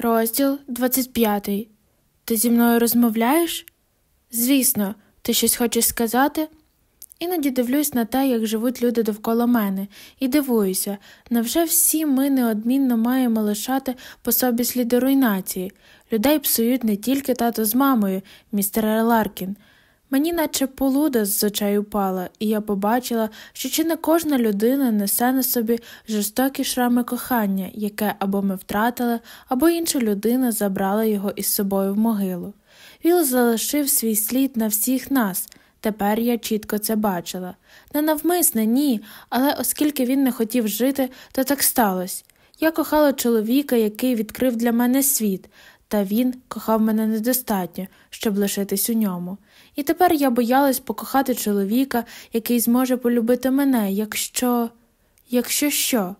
Розділ 25. Ти зі мною розмовляєш? Звісно, ти щось хочеш сказати? Іноді дивлюсь на те, як живуть люди довкола мене, і дивуюся, невже всі ми неодмінно маємо лишати по собі сліди руйнації? Людей псують не тільки тато з мамою, містер Ларкін. Мені наче полуда з очей упала, і я побачила, що чи не кожна людина несе на собі жорстокі шрами кохання, яке або ми втратили, або інша людина забрала його із собою в могилу. Віл залишив свій слід на всіх нас. Тепер я чітко це бачила. Не навмисне, ні, але оскільки він не хотів жити, то так сталося. Я кохала чоловіка, який відкрив для мене світ, та він кохав мене недостатньо, щоб лишитись у ньому. І тепер я боялась покохати чоловіка, який зможе полюбити мене, якщо. якщо що.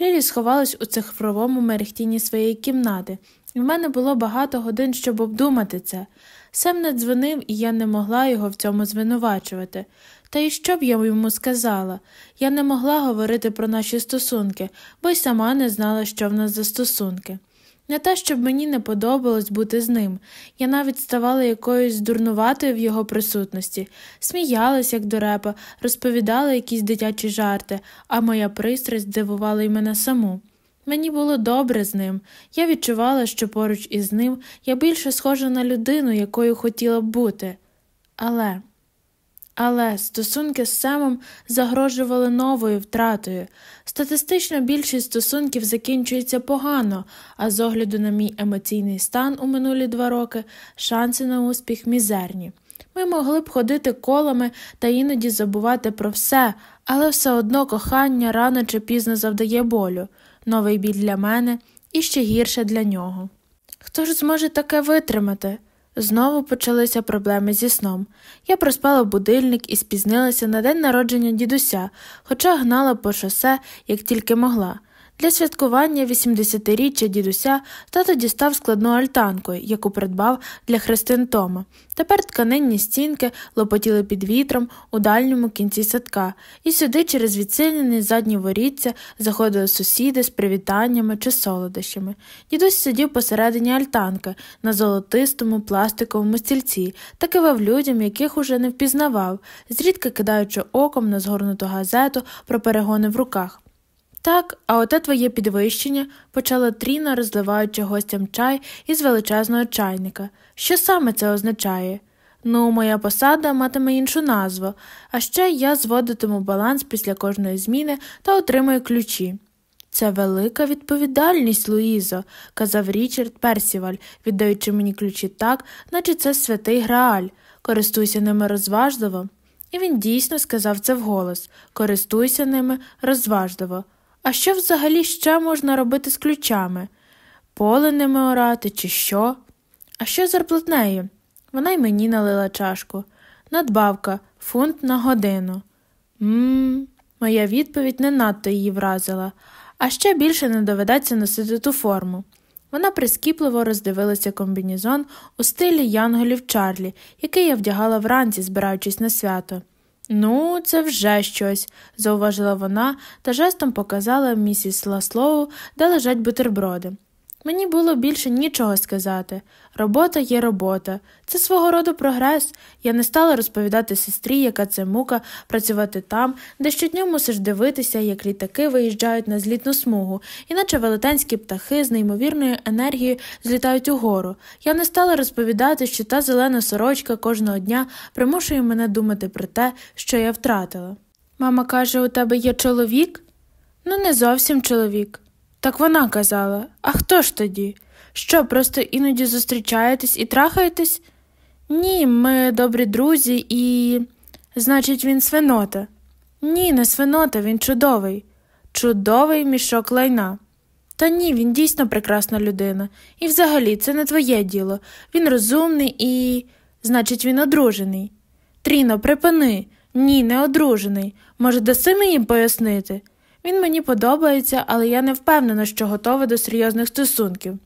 Лілі сховалась у цифровому мерехтінні своєї кімнати, і в мене було багато годин, щоб обдумати це. Сем не дзвонив, і я не могла його в цьому звинувачувати. Та й що б я йому сказала? Я не могла говорити про наші стосунки, бо й сама не знала, що в нас за стосунки. Не те, щоб мені не подобалось бути з ним. Я навіть ставала якоюсь дурнуватою в його присутності, сміялась, як дурепа, розповідала якісь дитячі жарти, а моя пристрасть дивувала й мене саму. Мені було добре з ним. Я відчувала, що поруч із ним я більше схожа на людину, якою хотіла б бути. Але. Але стосунки з Семом загрожували новою втратою. Статистично більшість стосунків закінчується погано, а з огляду на мій емоційний стан у минулі два роки шанси на успіх мізерні. Ми могли б ходити колами та іноді забувати про все, але все одно кохання рано чи пізно завдає болю, новий біль для мене і ще гірше для нього. Хто ж зможе таке витримати? Знову почалися проблеми зі сном. Я проспала будильник і спізнилася на день народження дідуся, хоча гнала по шосе, як тільки могла. Для святкування 80-річчя дідуся тато дістав складну альтанку, яку придбав для Христин Тома. Тепер тканинні стінки лопотіли під вітром у дальньому кінці садка, і сюди через відсилений задні воріття заходили сусіди з привітаннями чи солодощами. Дідусь сидів посередині альтанки на золотистому пластиковому стільці та кивав людям, яких уже не впізнавав, зрідка кидаючи оком на згорнуту газету про перегони в руках. Так, а оте твоє підвищення, почала Тріна, розливаючи гостям чай із величезного чайника. Що саме це означає? Ну, моя посада матиме іншу назву, а ще я зводитиму баланс після кожної зміни та отримую ключі. Це велика відповідальність, Луїзо, казав Річард Персіваль, віддаючи мені ключі так, наче це святий Грааль. Користуйся ними розважливо. І він дійсно сказав це вголос користуйся ними розважливо. А що взагалі ще можна робити з ключами? Поле ними орати, чи що? А що з зарплатнею? Вона й мені налила чашку. Надбавка, фунт на годину. Мм, моя відповідь не надто її вразила, а ще більше не доведеться носити ту форму. Вона прискіпливо роздивилася комбінізон у стилі Янголів Чарлі, який я вдягала вранці, збираючись на свято. Ну, це вже щось, зауважила вона та жестом показала місіс Ласлоу, де лежать бутерброди. Мені було більше нічого сказати. Робота є робота, це свого роду прогрес. Я не стала розповідати сестрі, яка це мука працювати там, де щодня мусиш дивитися, як літаки виїжджають на злітну смугу, іначе велетенські птахи з неймовірною енергією злітають угору. Я не стала розповідати, що та зелена сорочка кожного дня примушує мене думати про те, що я втратила. Мама каже, у тебе є чоловік? Ну, не зовсім чоловік. Так вона казала, а хто ж тоді? Що, просто іноді зустрічаєтесь і трахаєтесь? Ні, ми добрі друзі і. Значить, він свинота. Ні, не свинота, він чудовий. Чудовий мішок лайна. Та ні, він дійсно прекрасна людина. І взагалі це не твоє діло. Він розумний і. Значить, він одружений. Тріно, припини. Ні, не одружений. Може, даси мені пояснити? Він мені подобається, але я не впевнена, що готова до серйозних стосунків.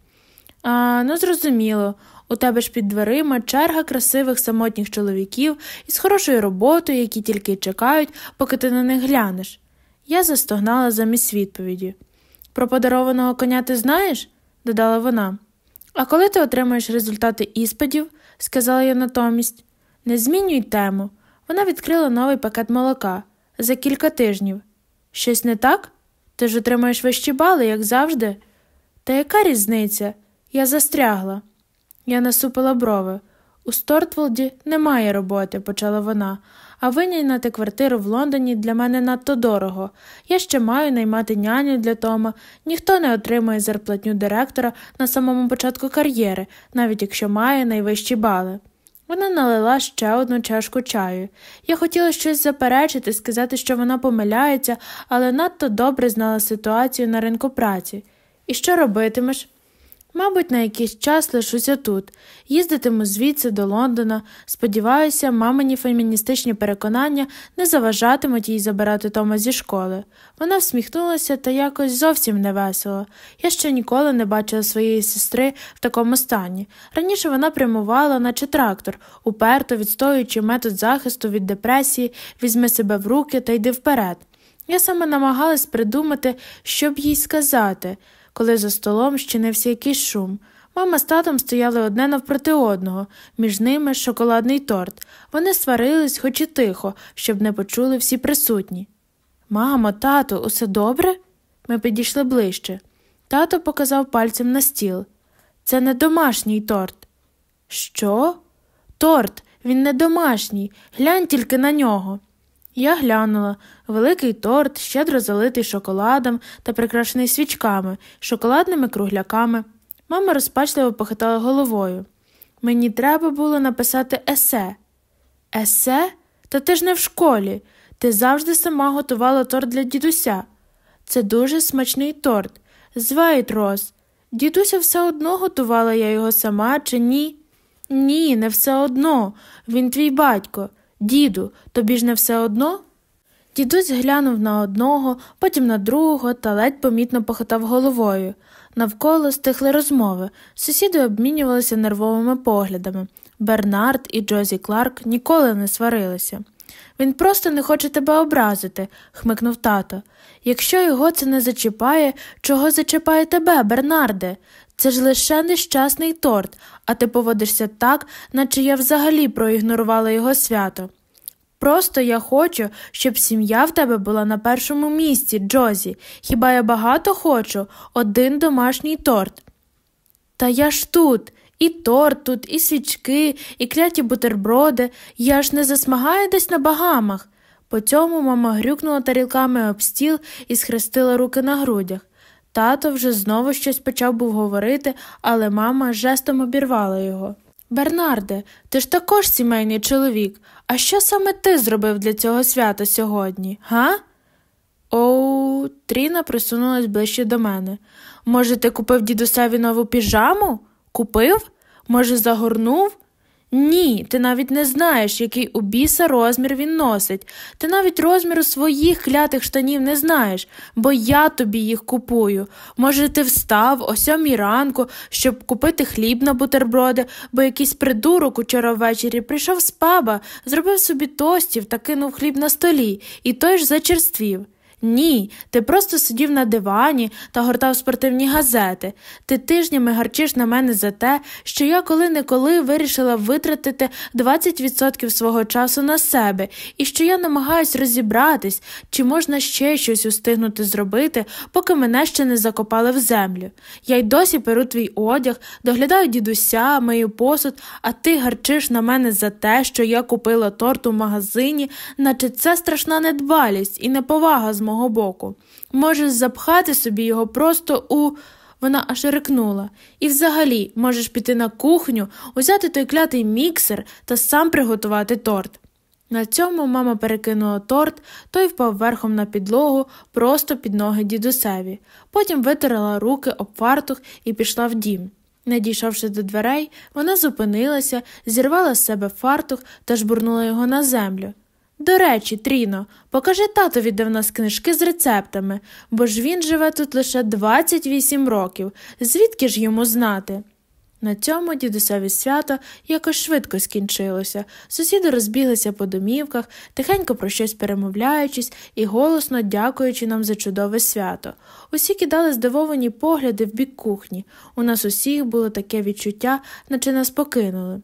А, ну, зрозуміло, у тебе ж під дверима черга красивих самотніх чоловіків із хорошою роботою, які тільки чекають, поки ти на них глянеш. Я застогнала замість відповіді. Про подарованого коня ти знаєш? додала вона. А коли ти отримаєш результати іспитів, сказала я натомість, не змінюй тему. Вона відкрила новий пакет молока за кілька тижнів. Щось не так? Ти ж отримаєш вищі бали, як завжди. Та яка різниця? Я застрягла. Я насупила брови. У Стортволді немає роботи, почала вона, а винайняти квартиру в Лондоні для мене надто дорого. Я ще маю наймати няню для Тома. Ніхто не отримує зарплатню директора на самому початку кар'єри, навіть якщо має найвищі бали. Вона налила ще одну чашку чаю. Я хотіла щось заперечити, сказати, що вона помиляється, але надто добре знала ситуацію на ринку праці. І що робитимеш? Мабуть, на якийсь час лишуся тут, їздитиму звідси до Лондона. Сподіваюся, мамині феміністичні переконання не заважатимуть їй забирати Тома зі школи. Вона всміхнулася та якось зовсім невесело. Я ще ніколи не бачила своєї сестри в такому стані. Раніше вона прямувала, наче трактор, уперто відстоюючи метод захисту від депресії, візьми себе в руки та йди вперед. Я саме намагалась придумати, що б їй сказати коли за столом щинився якийсь шум. Мама з татом стояли одне навпроти одного, між ними шоколадний торт. Вони сварились, хоч і тихо, щоб не почули всі присутні. Мамо, тато, усе добре? Ми підійшли ближче. Тато показав пальцем на стіл. Це не домашній торт. Що? Торт, він не домашній. Глянь тільки на нього. Я глянула великий торт, щедро залитий шоколадом та прикрашений свічками, шоколадними кругляками. Мама розпачливо похитала головою. Мені треба було написати есе. Есе? Та ти ж не в школі. Ти завжди сама готувала торт для дідуся. Це дуже смачний торт. Звайт роз. Дідуся все одно готувала я його сама, чи ні? Ні, не все одно. Він твій батько. Діду, тобі ж не все одно? Дідусь глянув на одного, потім на другого та ледь помітно похитав головою. Навколо стихли розмови. Сусіди обмінювалися нервовими поглядами. Бернард і Джозі Кларк ніколи не сварилися. Він просто не хоче тебе образити, хмикнув тато. Якщо його це не зачіпає, чого зачіпає тебе, Бернарде? Це ж лише нещасний торт, а ти поводишся так, наче я взагалі проігнорувала його свято. Просто я хочу, щоб сім'я в тебе була на першому місці, Джозі. Хіба я багато хочу один домашній торт? Та я ж тут, і торт тут, і свічки, і кляті бутерброди. Я ж не засмагаю десь на багамах. По цьому мама грюкнула тарілками об стіл і схрестила руки на грудях. Тато вже знову щось почав був говорити, але мама жестом обірвала його. Бернарде, ти ж також сімейний чоловік. А що саме ти зробив для цього свята сьогодні, га? Оу, Тріна присунулась ближче до мене. Може, ти купив дідусеві нову піжаму? Купив? Може, загорнув? Ні, ти навіть не знаєш, який у біса розмір він носить. Ти навіть розміру своїх клятих штанів не знаєш, бо я тобі їх купую. Може, ти встав о сьомій ранку, щоб купити хліб на бутерброди, бо якийсь придурок учора ввечері прийшов з паба, зробив собі тостів та кинув хліб на столі, і той ж зачерствів. Ні, ти просто сидів на дивані та гортав спортивні газети. Ти тижнями гарчиш на мене за те, що я коли-неколи вирішила витратити 20% свого часу на себе, і що я намагаюсь розібратись, чи можна ще щось устигнути зробити, поки мене ще не закопали в землю. Я й досі перу твій одяг, доглядаю дідуся, мию посуд, а ти гарчиш на мене за те, що я купила торт у магазині, наче це страшна недбалість і неповага з мого мого боку. Можеш запхати собі його просто у. Вона аж рикнула. І взагалі можеш піти на кухню, узяти той клятий міксер та сам приготувати торт. На цьому мама перекинула торт, той впав верхом на підлогу, просто під ноги дідусеві. Потім витерла руки об фартух і пішла в дім. Не дійшовши до дверей, вона зупинилася, зірвала з себе фартух та жбурнула його на землю. До речі, Тріно, покажи татові, де в нас книжки з рецептами, бо ж він живе тут лише 28 років, звідки ж йому знати? На цьому дідусеві свято якось швидко скінчилося. Сусіди розбіглися по домівках, тихенько про щось перемовляючись і голосно дякуючи нам за чудове свято. Усі кидали здивовані погляди в бік кухні. У нас усіх було таке відчуття, наче нас покинули.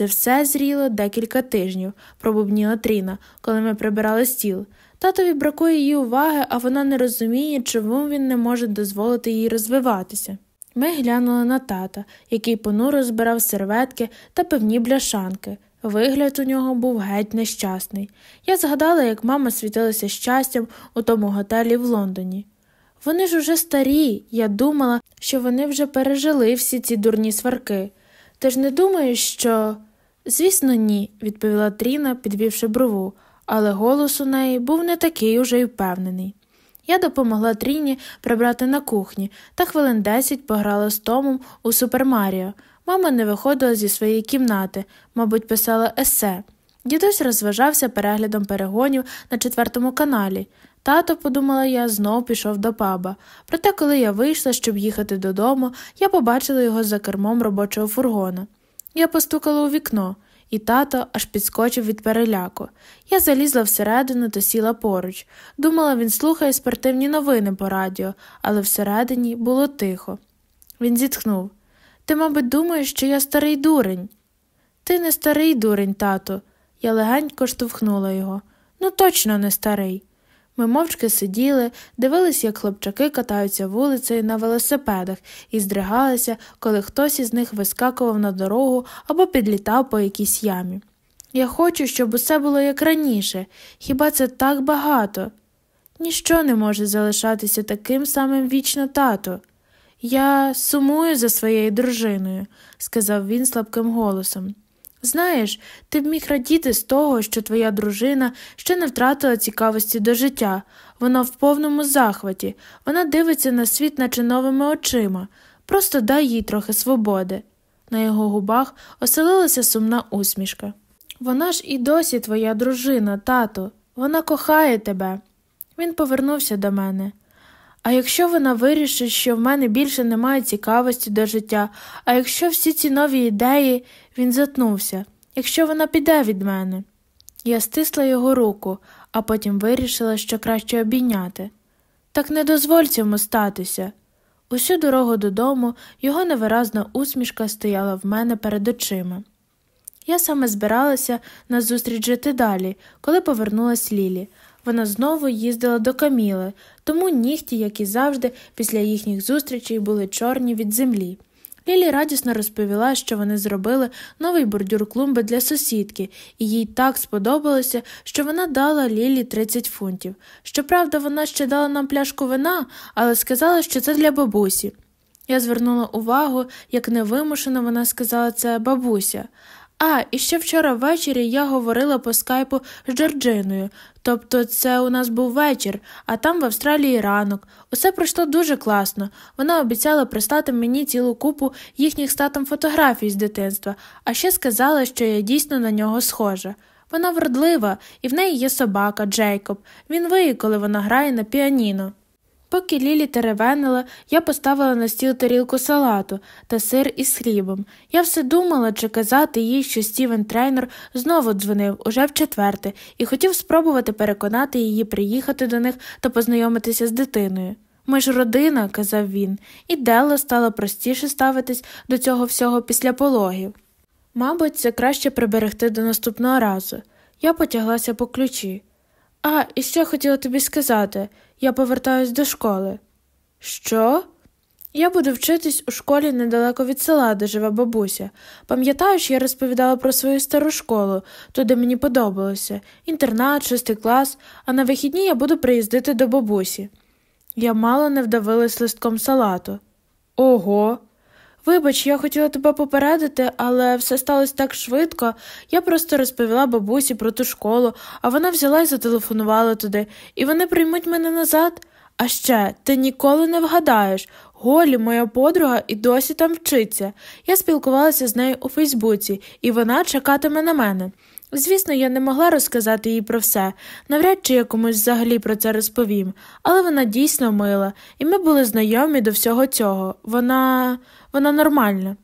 Це все зріло декілька тижнів, пробубніла Тріна, коли ми прибирали стіл. Татові бракує її уваги, а вона не розуміє, чому він не може дозволити їй розвиватися. Ми глянули на тата, який понуро збирав серветки та певні бляшанки. Вигляд у нього був геть нещасний. Я згадала, як мама світилася щастям у тому готелі в Лондоні. Вони ж уже старі, я думала, що вони вже пережили всі ці дурні сварки. Ти ж не думаєш, що. Звісно, ні, відповіла Тріна, підвівши брову, але голос у неї був не такий уже й впевнений. Я допомогла Тріні прибрати на кухні та хвилин десять пограла з Томом у Супер Маріо. Мама не виходила зі своєї кімнати, мабуть, писала есе. Дідусь розважався переглядом перегонів на четвертому каналі. Тато, подумала я, знов пішов до паба. Проте, коли я вийшла, щоб їхати додому, я побачила його за кермом робочого фургона. Я постукала у вікно і тато аж підскочив від переляку. Я залізла всередину та сіла поруч. Думала, він слухає спортивні новини по радіо, але всередині було тихо. Він зітхнув Ти, мабуть, думаєш, що я старий дурень. Ти не старий дурень, тато. Я легенько штовхнула його. Ну, точно не старий. Ми мовчки сиділи, дивились, як хлопчаки катаються вулицею на велосипедах і здригалися, коли хтось із них вискакував на дорогу або підлітав по якійсь ямі. Я хочу, щоб усе було як раніше, хіба це так багато? Ніщо не може залишатися таким самим вічно тато. Я сумую за своєю дружиною, сказав він слабким голосом. Знаєш, ти б міг радіти з того, що твоя дружина ще не втратила цікавості до життя, вона в повному захваті, вона дивиться на світ, наче новими очима, просто дай їй трохи свободи. На його губах оселилася сумна усмішка. Вона ж і досі твоя дружина, тато, вона кохає тебе. Він повернувся до мене. А якщо вона вирішить, що в мене більше немає цікавості до життя, а якщо всі ці нові ідеї, він затнувся, якщо вона піде від мене. Я стисла його руку, а потім вирішила, що краще обійняти. Так не дозволь цьому статися. Усю дорогу додому його невиразна усмішка стояла в мене перед очима. Я саме збиралася на зустріч жити далі, коли повернулась Лілі, вона знову їздила до Каміли, тому нігті, як і завжди, після їхніх зустрічей були чорні від землі. Лілі радісно розповіла, що вони зробили новий бордюр клумби для сусідки, і їй так сподобалося, що вона дала Лілі 30 фунтів. Щоправда, вона ще дала нам пляшку вина, але сказала, що це для бабусі. Я звернула увагу, як невимушено вона сказала це бабуся. А, і ще вчора ввечері я говорила по скайпу з Джорджиною, тобто це у нас був вечір, а там в Австралії ранок. Усе пройшло дуже класно. Вона обіцяла прислати мені цілу купу їхніх статом фотографій з дитинства, а ще сказала, що я дійсно на нього схожа. Вона вродлива, і в неї є собака Джейкоб. Він виє, коли вона грає на піаніно. Поки Лілі теревенила, я поставила на стіл тарілку салату та сир із хлібом. Я все думала, чи казати їй, що Стівен трейнер знову дзвонив уже в четверте, і хотів спробувати переконати її приїхати до них та познайомитися з дитиною. Ми ж родина, казав він, і Делла стала простіше ставитись до цього всього після пологів. Мабуть, це краще приберегти до наступного разу. Я потяглася по ключі. А, і ще хотіла тобі сказати я повертаюсь до школи. Що? Я буду вчитись у школі недалеко від села, де живе бабуся. Пам'ятаєш, я розповідала про свою стару школу, туди мені подобалося інтернат, шостий клас, а на вихідні я буду приїздити до бабусі. Я мало не вдавилась листком салату. Ого. Вибач, я хотіла тебе попередити, але все сталося так швидко. Я просто розповіла бабусі про ту школу, а вона взяла і зателефонувала туди, і вони приймуть мене назад. А ще ти ніколи не вгадаєш. Голі, моя подруга, і досі там вчиться. Я спілкувалася з нею у Фейсбуці, і вона чекатиме на мене. Звісно, я не могла розказати їй про все, навряд чи я комусь взагалі про це розповім, але вона дійсно мила, і ми були знайомі до всього цього. Вона вона нормальна.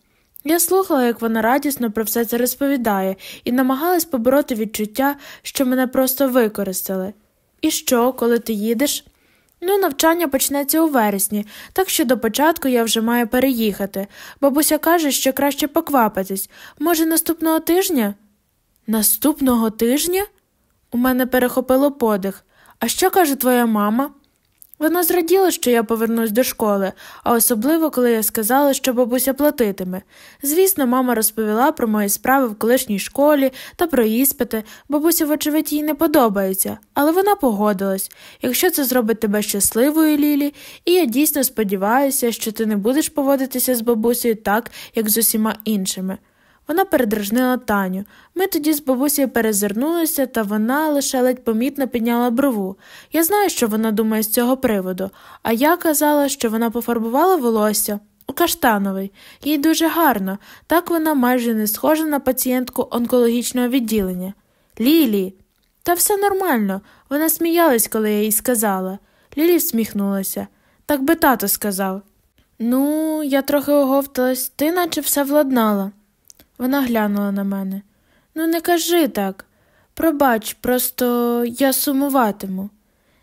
Я слухала, як вона радісно про все це розповідає, і намагалась побороти відчуття, що мене просто використали. І що, коли ти їдеш? Ну, навчання почнеться у вересні, так що до початку я вже маю переїхати. Бабуся каже, що краще поквапитись. Може, наступного тижня? Наступного тижня? У мене перехопило подих. А що каже твоя мама? Вона зраділа, що я повернусь до школи, а особливо, коли я сказала, що бабуся платитиме. Звісно, мама розповіла про мої справи в колишній школі та про іспити. Бабуся, вочевидь, їй не подобається, але вона погодилась. Якщо це зробить тебе щасливою, Лілі, і я дійсно сподіваюся, що ти не будеш поводитися з бабусею так, як з усіма іншими. Вона передражнила Таню. Ми тоді з бабусею перезирнулися, та вона лише ледь помітно підняла брову. Я знаю, що вона думає з цього приводу, а я казала, що вона пофарбувала волосся у каштановий. Їй дуже гарно, так вона майже не схожа на пацієнтку онкологічного відділення. Лілі. Та все нормально. Вона сміялась, коли я їй сказала. Лілі всміхнулася. Так би тато сказав. Ну, я трохи оговталась, ти наче все владнала. Вона глянула на мене. Ну, не кажи так. Пробач, просто я сумуватиму.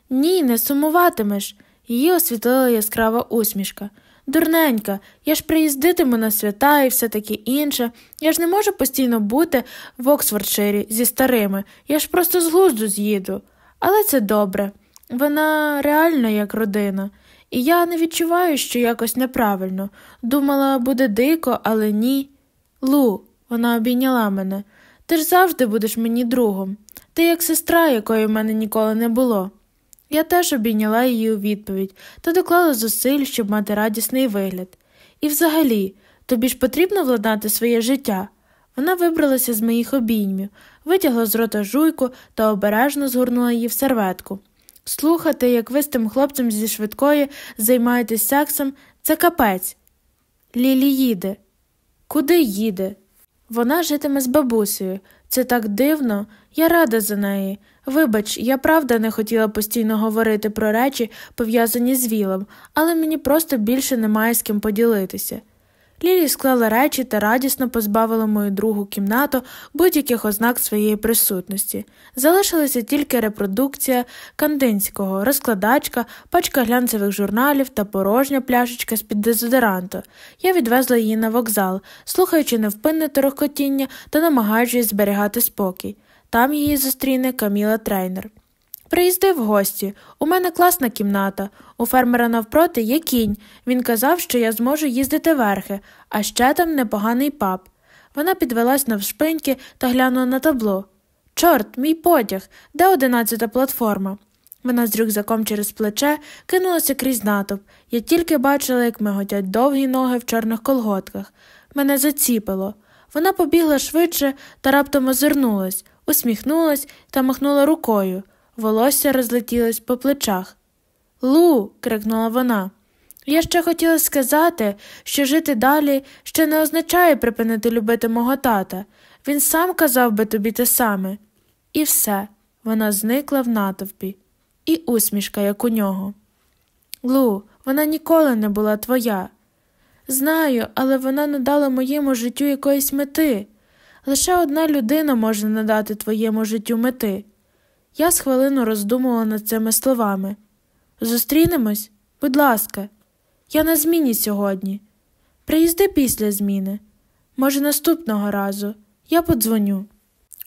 Ні, не сумуватимеш. Її освітлила яскрава усмішка. Дурненька, я ж приїздитиму на свята і все таке інше. Я ж не можу постійно бути в Оксфордширі зі старими, я ж просто з глузду з'їду. Але це добре. Вона реально як родина, і я не відчуваю, що якось неправильно. Думала, буде дико, але ні. Лу, вона обійняла мене, ти ж завжди будеш мені другом. Ти як сестра, якої в мене ніколи не було. Я теж обійняла її у відповідь та доклала зусиль, щоб мати радісний вигляд. І взагалі, тобі ж потрібно владнати своє життя. Вона вибралася з моїх обіймів, витягла з рота жуйку та обережно згорнула її в серветку. Слухати, як ви з тим хлопцем зі швидкої займаєтесь сексом, це капець. Лілі їде. Куди їде? Вона житиме з бабусею. Це так дивно, я рада за неї. Вибач, я правда не хотіла постійно говорити про речі, пов'язані з вілом, але мені просто більше немає з ким поділитися. Лілі склала речі та радісно позбавила мою другу кімнату будь-яких ознак своєї присутності. Залишилася тільки репродукція кандинського, розкладачка, пачка глянцевих журналів та порожня пляшечка з під дезодоранту. Я відвезла її на вокзал, слухаючи невпинне торохкотіння та намагаючись зберігати спокій. Там її зустріне Каміла трейнер. Приїзди в гості. У мене класна кімната. У фермера навпроти є кінь. Він казав, що я зможу їздити верхи, а ще там непоганий паб. Вона підвелась навшпиньки та глянула на табло. Чорт, мій потяг, де одинадцята платформа? Вона з рюкзаком через плече кинулася крізь натовп. Я тільки бачила, як миготять довгі ноги в чорних колготках. Мене заціпило. Вона побігла швидше та раптом озирнулась, усміхнулась та махнула рукою волосся розлетілось по плечах. Лу. крикнула вона. Я ще хотіла сказати, що жити далі ще не означає припинити любити мого тата. Він сам казав би тобі те саме. І все, вона зникла в натовпі, і усмішка, як у нього. Лу, вона ніколи не була твоя. Знаю, але вона надала моєму життю якоїсь мети. Лише одна людина може надати твоєму життю мети. Я з хвилину роздумувала над цими словами. Зустрінемось, будь ласка, я на зміні сьогодні. Приїзди після зміни. Може, наступного разу я подзвоню.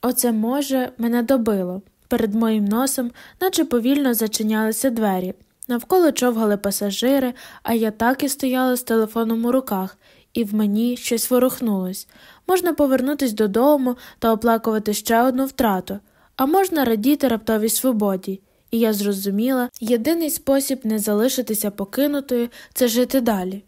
Оце, може, мене добило. Перед моїм носом, наче повільно зачинялися двері. Навколо човгали пасажири, а я так і стояла з телефоном у руках, і в мені щось ворухнулось. Можна повернутися додому та оплакувати ще одну втрату а можна радіти раптовій свободі, і я зрозуміла, єдиний спосіб не залишитися покинутою це жити далі.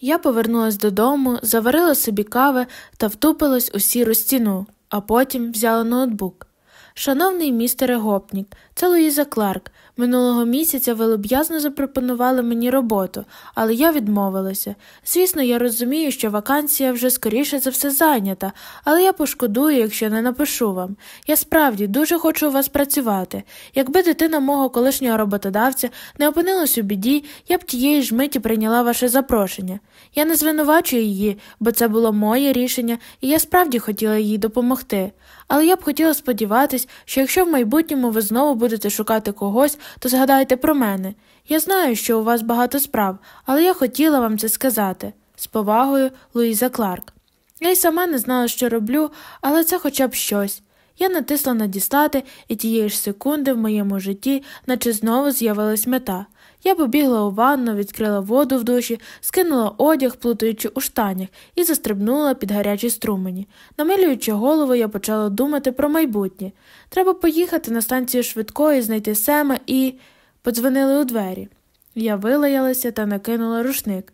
Я повернулась додому, заварила собі кави та втупилась у сіру стіну, а потім взяла ноутбук. Шановний містере гопнік, це Луїза Кларк. Минулого місяця ви люб'язно запропонували мені роботу, але я відмовилася. Звісно, я розумію, що вакансія вже скоріше за все зайнята, але я пошкодую, якщо не напишу вам. Я справді дуже хочу у вас працювати. Якби дитина мого колишнього роботодавця не опинилась у біді, я б тієї ж миті прийняла ваше запрошення. Я не звинувачую її, бо це було моє рішення, і я справді хотіла їй допомогти. Але я б хотіла сподіватись, що якщо в майбутньому ви знову будете шукати когось, то згадайте про мене. Я знаю, що у вас багато справ, але я хотіла вам це сказати. З повагою, Луїза Кларк. Я й сама не знала, що роблю, але це хоча б щось. Я натисла на дістати, і тієї ж секунди в моєму житті, наче знову з'явилась мета. Я побігла у ванну, відкрила воду в душі, скинула одяг, плутаючи у штанях, і застрибнула під гарячі струмені. Намилюючи голову, я почала думати про майбутнє. Треба поїхати на станцію швидкої, знайти Сема і. Подзвонили у двері. Я вилаялася та накинула рушник.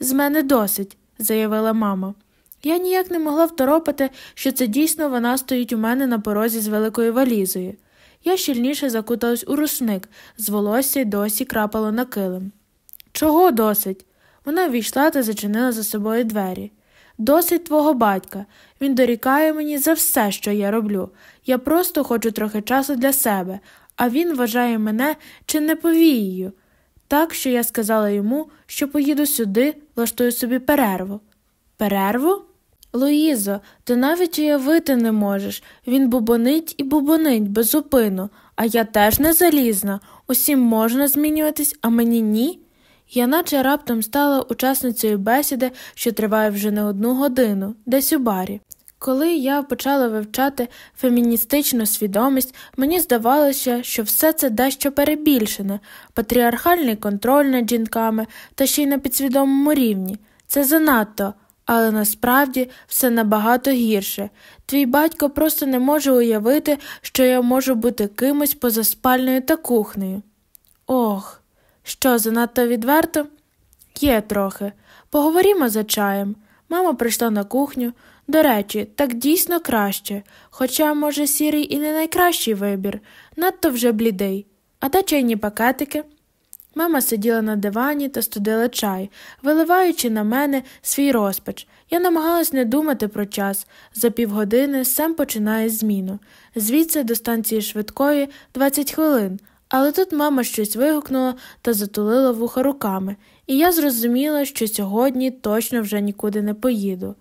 З мене досить, заявила мама. Я ніяк не могла второпати, що це дійсно вона стоїть у мене на порозі з великою валізою. Я щільніше закуталась у рушник, з волосся й досі крапало на килим. Чого досить? Вона ввійшла та зачинила за собою двері. Досить твого батька. Він дорікає мені за все, що я роблю. Я просто хочу трохи часу для себе, а він вважає мене чи не повією. Так що я сказала йому, що поїду сюди, влаштую собі перерву. Перерву? Луїзо, ти навіть уявити не можеш. Він бубонить і бубонить безупину, а я теж не залізна. Усім можна змінюватись, а мені ні. Я наче раптом стала учасницею бесіди, що триває вже не одну годину, десь у барі. Коли я почала вивчати феміністичну свідомість, мені здавалося, що все це дещо перебільшене, патріархальний контроль над жінками та ще й на підсвідомому рівні. Це занадто. Але насправді все набагато гірше. Твій батько просто не може уявити, що я можу бути кимось поза спальнею та кухнею. Ох, що занадто відверто? Є трохи. Поговоримо за чаєм. Мама прийшла на кухню. До речі, так дійсно краще, хоча, може, сірий і не найкращий вибір, надто вже блідий. А де чайні пакетики? Мама сиділа на дивані та студила чай, виливаючи на мене свій розпач. Я намагалась не думати про час. За півгодини сам починає зміну. Звідси до станції швидкої 20 хвилин. Але тут мама щось вигукнула та затулила вуха руками, і я зрозуміла, що сьогодні точно вже нікуди не поїду.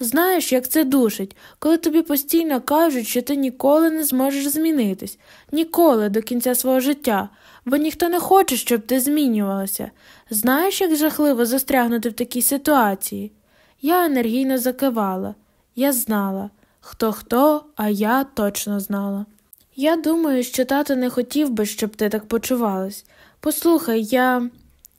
Знаєш, як це душить, коли тобі постійно кажуть, що ти ніколи не зможеш змінитись, ніколи до кінця свого життя, бо ніхто не хоче, щоб ти змінювалася. Знаєш, як жахливо застрягнути в такій ситуації? Я енергійно закивала. Я знала хто хто, а я точно знала. Я думаю, що тато не хотів би, щоб ти так почувалась. Послухай, я.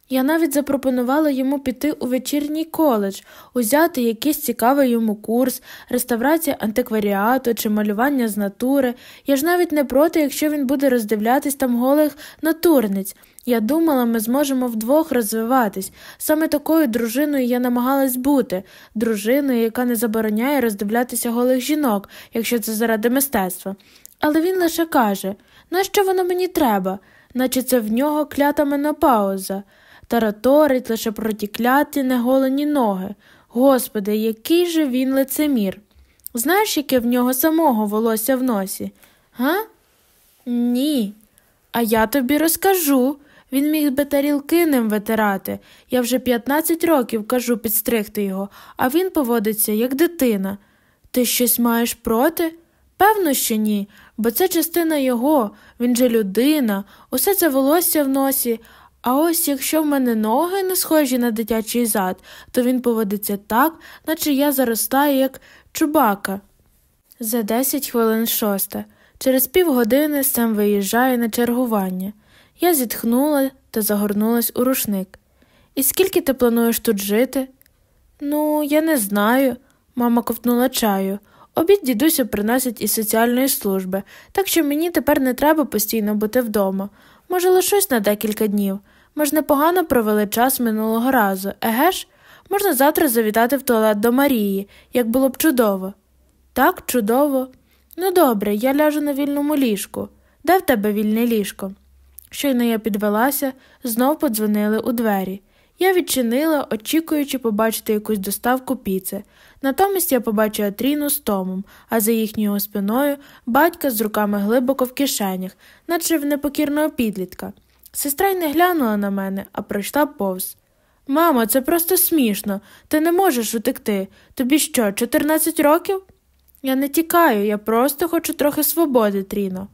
Я навіть запропонувала йому піти у вечірній коледж, узяти якийсь цікавий йому курс, реставрація антикваріату чи малювання з натури. Я ж навіть не проти, якщо він буде роздивлятись там голих натурниць. Я думала, ми зможемо вдвох розвиватись. Саме такою дружиною я намагалась бути, дружиною, яка не забороняє роздивлятися голих жінок, якщо це заради мистецтва. Але він лише каже нащо воно мені треба, наче це в нього клята менопауза тараторить лише про ті кляті неголені ноги. Господи, який же він лицемір. Знаєш, яке в нього самого волосся в носі? Га? Ні. А я тобі розкажу. Він міг би тарілки ним витирати. Я вже 15 років кажу підстригти його, а він поводиться, як дитина. Ти щось маєш проти? Певно, що ні, бо це частина його, він же людина, усе це волосся в носі, а ось якщо в мене ноги не схожі на дитячий зад, то він поводиться так, наче я заростаю, як чубака. За десять хвилин шоста. Через півгодини сам виїжджає на чергування. Я зітхнула та загорнулась у рушник. І скільки ти плануєш тут жити? Ну, я не знаю. Мама ковтнула чаю. Обід дідусю приносять із соціальної служби, так що мені тепер не треба постійно бути вдома. Може, лишусь на декілька днів. Ми ж непогано провели час минулого разу, еге ж? Можна завтра завітати в туалет до Марії, як було б чудово. Так, чудово. Ну, добре, я ляжу на вільному ліжку. Де в тебе вільне ліжко? Щойно я підвелася, знов подзвонили у двері. Я відчинила, очікуючи побачити якусь доставку піци. Натомість я побачила Тріну з Томом, а за їхньою спиною батька з руками глибоко в кишенях, наче в непокірного підлітка. Сестра й не глянула на мене, а пройшла повз. Мамо, це просто смішно. Ти не можеш утекти. Тобі що, 14 років? Я не тікаю, я просто хочу трохи свободи, Тріно.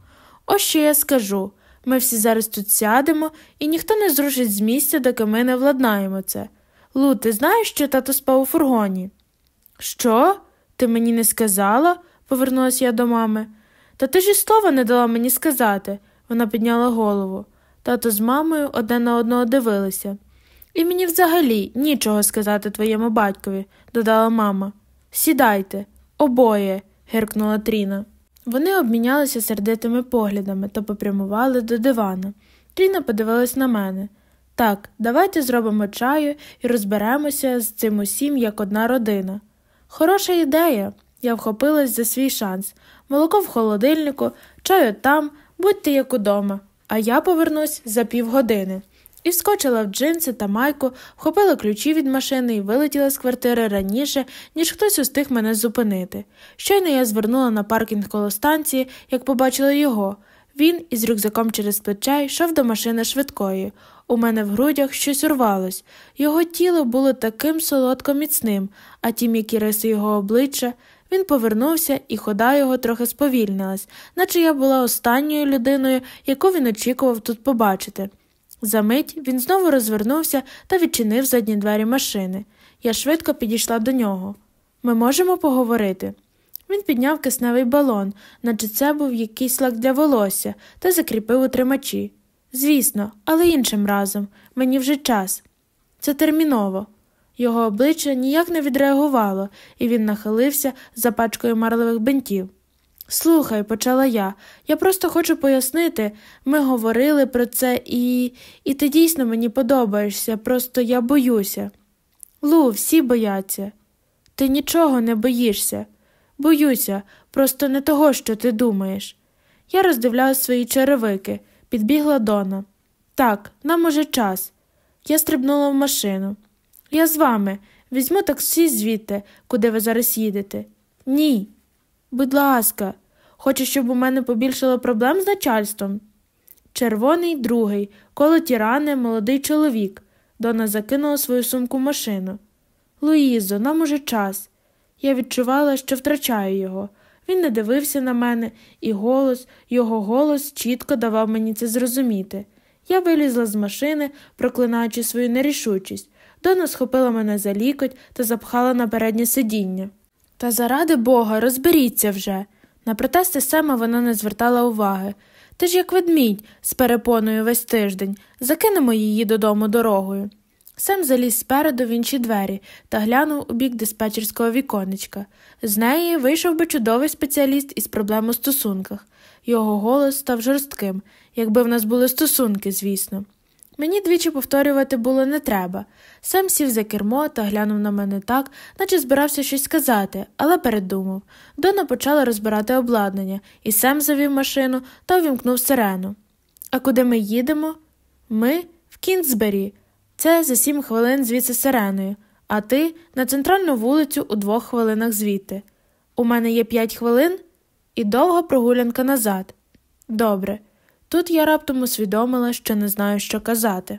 Ось що я скажу. Ми всі зараз тут сядемо, і ніхто не зрушить з місця, доки ми не владнаємо це. Лу, ти знаєш, що тато спав у фургоні? Що? Ти мені не сказала? повернулася я до мами. Та ти ж і слова не дала мені сказати. Вона підняла голову. Тато з мамою одне на одного дивилися. І мені взагалі нічого сказати твоєму батькові, додала мама. Сідайте, обоє, гиркнула Тріна. Вони обмінялися сердитими поглядами та попрямували до дивана. Тріна подивилась на мене. Так, давайте зробимо чаю і розберемося з цим усім як одна родина. Хороша ідея. Я вхопилась за свій шанс. Молоко в холодильнику, чаю там, будьте як удома, а я повернусь за півгодини. І вскочила в джинси та майку, вхопила ключі від машини і вилетіла з квартири раніше, ніж хтось устиг мене зупинити. Щойно я звернула на паркінг коло станції, як побачила його. Він із рюкзаком через плече йшов до машини швидкої. У мене в грудях щось урвалось. Його тіло було таким солодко міцним, а ті м'які риси його обличчя. Він повернувся, і хода його трохи сповільнилась, наче я була останньою людиною, яку він очікував тут побачити. Замить він знову розвернувся та відчинив задні двері машини. Я швидко підійшла до нього. Ми можемо поговорити. Він підняв кисневий балон, наче це був якийсь лак для волосся, та закріпив у тримачі. Звісно, але іншим разом мені вже час. Це терміново. Його обличчя ніяк не відреагувало, і він нахилився за пачкою марлевих бинтів. Слухай, почала я, я просто хочу пояснити, ми говорили про це, і і ти дійсно мені подобаєшся, просто я боюся. Лу, всі бояться. Ти нічого не боїшся. Боюся, просто не того, що ти думаєш. Я роздивляла свої черевики, підбігла Дона. Так, нам уже час. Я стрибнула в машину. Я з вами візьму таксі звідти, куди ви зараз їдете. Ні. Будь ласка, хочеш, щоб у мене побільшало проблем з начальством? Червоний другий, коло тірани, молодий чоловік. Дона закинула свою сумку в машину. Луїзо, нам уже час. Я відчувала, що втрачаю його. Він не дивився на мене, і голос, його голос чітко давав мені це зрозуміти. Я вилізла з машини, проклинаючи свою нерішучість. Дона схопила мене за лікоть та запхала на переднє сидіння. Та заради бога, розберіться вже. На протести Сема вона не звертала уваги. Ти ж як ведмідь з перепоною весь тиждень, закинемо її додому дорогою. Сем заліз спереду в інші двері та глянув у бік диспетчерського віконечка. З неї вийшов би чудовий спеціаліст із проблем у стосунках. Його голос став жорстким, якби в нас були стосунки, звісно. Мені двічі повторювати було не треба. Сам сів за кермо та глянув на мене так, наче збирався щось сказати, але передумав. Дона почала розбирати обладнання, і Сем завів машину та увімкнув сирену. А куди ми їдемо? Ми в Кінзбері. Це за сім хвилин звідси сиреною, а ти на центральну вулицю у двох хвилинах звідти. У мене є п'ять хвилин і довга прогулянка назад. Добре. Тут я раптом усвідомила, що не знаю, що казати.